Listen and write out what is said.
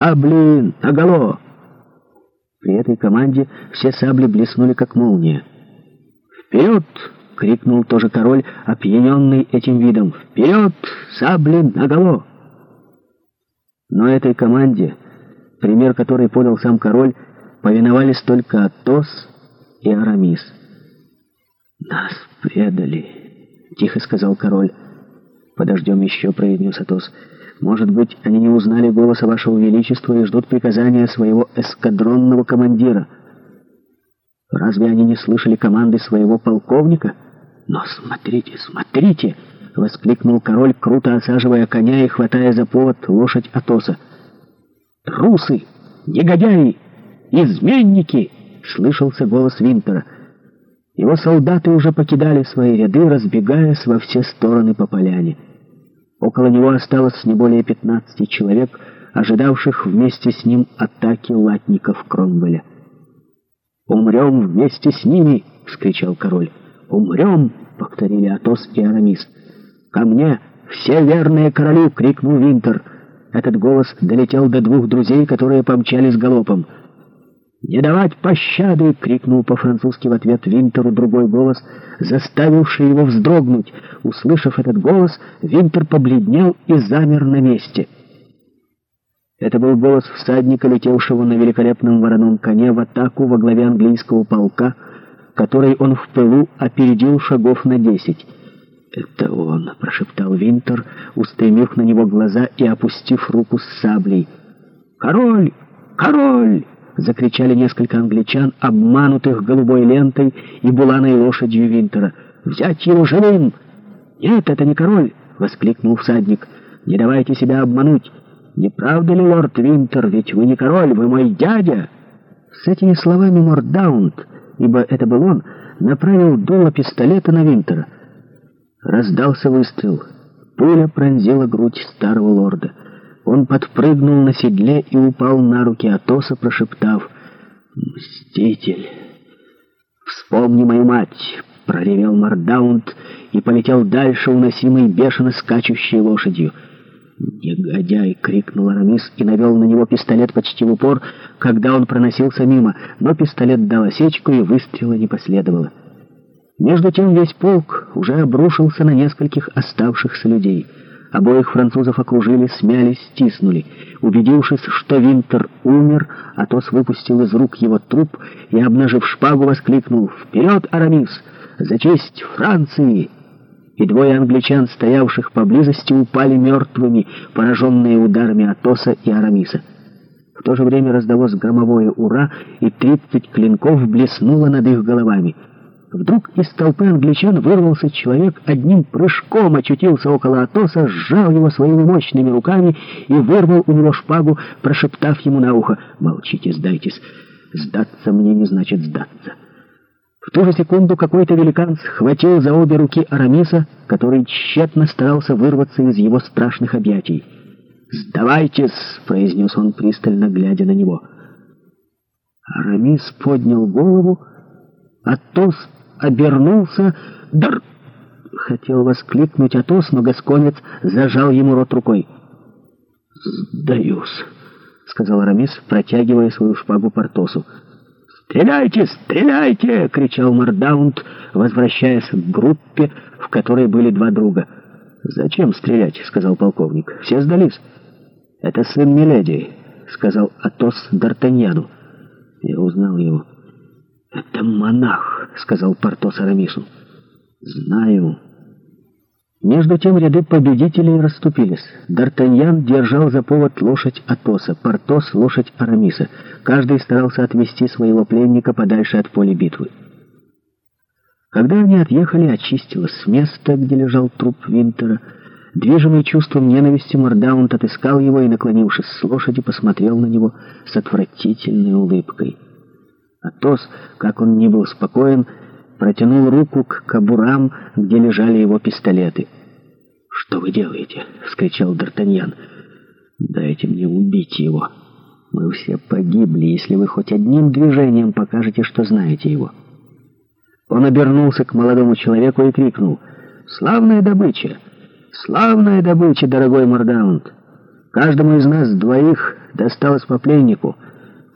«А, блин, оголо!» При этой команде все сабли блеснули, как молния. «Вперед!» — крикнул тоже король, опьяненный этим видом. «Вперед! Сабли наголо!» Но этой команде, пример которой подал сам король, повиновались только Атос и Арамис. «Нас предали!» — тихо сказал король. «Подождем еще», — произнес Атос. «Атос!» Может быть, они не узнали голоса Вашего Величества и ждут приказания своего эскадронного командира. Разве они не слышали команды своего полковника? Но смотрите, смотрите! Воскликнул король, круто осаживая коня и хватая за повод лошадь Атоса. «Трусы! Негодяи! Изменники!» — слышался голос Винтера. Его солдаты уже покидали свои ряды, разбегаясь во все стороны по поляне. Около него осталось не более 15 человек, ожидавших вместе с ним атаки латников Кромвеля. «Умрем вместе с ними!» — вскричал король. «Умрем!» — повторили Атос и Арамис. «Ко мне! Все верные королю!» — крикнул Винтер. Этот голос долетел до двух друзей, которые помчались галопом. «Не давать пощады!» — крикнул по-французски в ответ Винтеру другой голос, заставивший его вздрогнуть. Услышав этот голос, Винтер побледнел и замер на месте. Это был голос всадника, летевшего на великолепном вороном коне в атаку во главе английского полка, который он в пылу опередил шагов на десять. «Это он!» — прошептал Винтер, устремив на него глаза и опустив руку с саблей. «Король! Король!» закричали несколько англичан, обманутых голубой лентой и буланой лошадью Винтера. «Взять его живым!» «Нет, это не король!» — воскликнул всадник. «Не давайте себя обмануть! Не правда ли, лорд Винтер, ведь вы не король, вы мой дядя!» С этими словами Мордаунд, ибо это был он, направил дуло пистолета на Винтера. Раздался выстрел. Пуля пронзила грудь старого лорда. Он подпрыгнул на седле и упал на руки Атоса, прошептав «Мститель!» «Вспомни мою мать!» — проревел Мардаунд и полетел дальше, уносимый бешено скачущей лошадью. «Негодяй!» — крикнул Арамис и навел на него пистолет почти в упор, когда он проносился мимо, но пистолет дал осечку и выстрела не последовало. Между тем весь полк уже обрушился на нескольких оставшихся людей — Обоих французов окружили, смяли, стиснули. Убедившись, что Винтер умер, Атос выпустил из рук его труп и, обнажив шпагу, воскликнул «Вперед, Арамис! За честь Франции!» И двое англичан, стоявших поблизости, упали мертвыми, пораженные ударами Атоса и Арамиса. В то же время раздалось громовое «Ура!» и тридцать клинков блеснуло над их головами — Вдруг из толпы англичан вырвался человек, одним прыжком очутился около Атоса, сжал его своими мощными руками и вырвал у него шпагу, прошептав ему на ухо «Молчите, сдайтесь! Сдаться мне не значит сдаться!» В ту же секунду какой-то великан схватил за обе руки Арамиса, который тщетно старался вырваться из его страшных объятий. «Сдавайтесь!» — произнес он, пристально глядя на него. Арамис поднял голову, Атос обернулся, др... Хотел воскликнуть Атос, но госконец зажал ему рот рукой. «Сдаюсь», — сказал Рамис, протягивая свою шпагу Портосу. «Стреляйте, стреляйте!» — кричал Мордаунд, возвращаясь к группе, в которой были два друга. «Зачем стрелять?» — сказал полковник. «Все сдались». «Это сын Миледи», — сказал Атос Д'Артаньяну. Я узнал его. «Это монах», — сказал Портос Арамису. «Знаю». Между тем ряды победителей расступились. Д'Артаньян держал за повод лошадь Атоса, Портос — лошадь Арамиса. Каждый старался отвести своего пленника подальше от поля битвы. Когда они отъехали, очистилось место, где лежал труп Винтера. Движимый чувством ненависти Мордаунт отыскал его и, наклонившись с лошади, посмотрел на него с отвратительной улыбкой. Атос, как он не был спокоен, протянул руку к кобурам, где лежали его пистолеты. «Что вы делаете?» — вскричал Д'Артаньян. «Дайте мне убить его. Мы все погибли, если вы хоть одним движением покажете, что знаете его». Он обернулся к молодому человеку и крикнул. «Славная добыча! Славная добыча, дорогой Мордаунд! Каждому из нас двоих досталось по пленнику».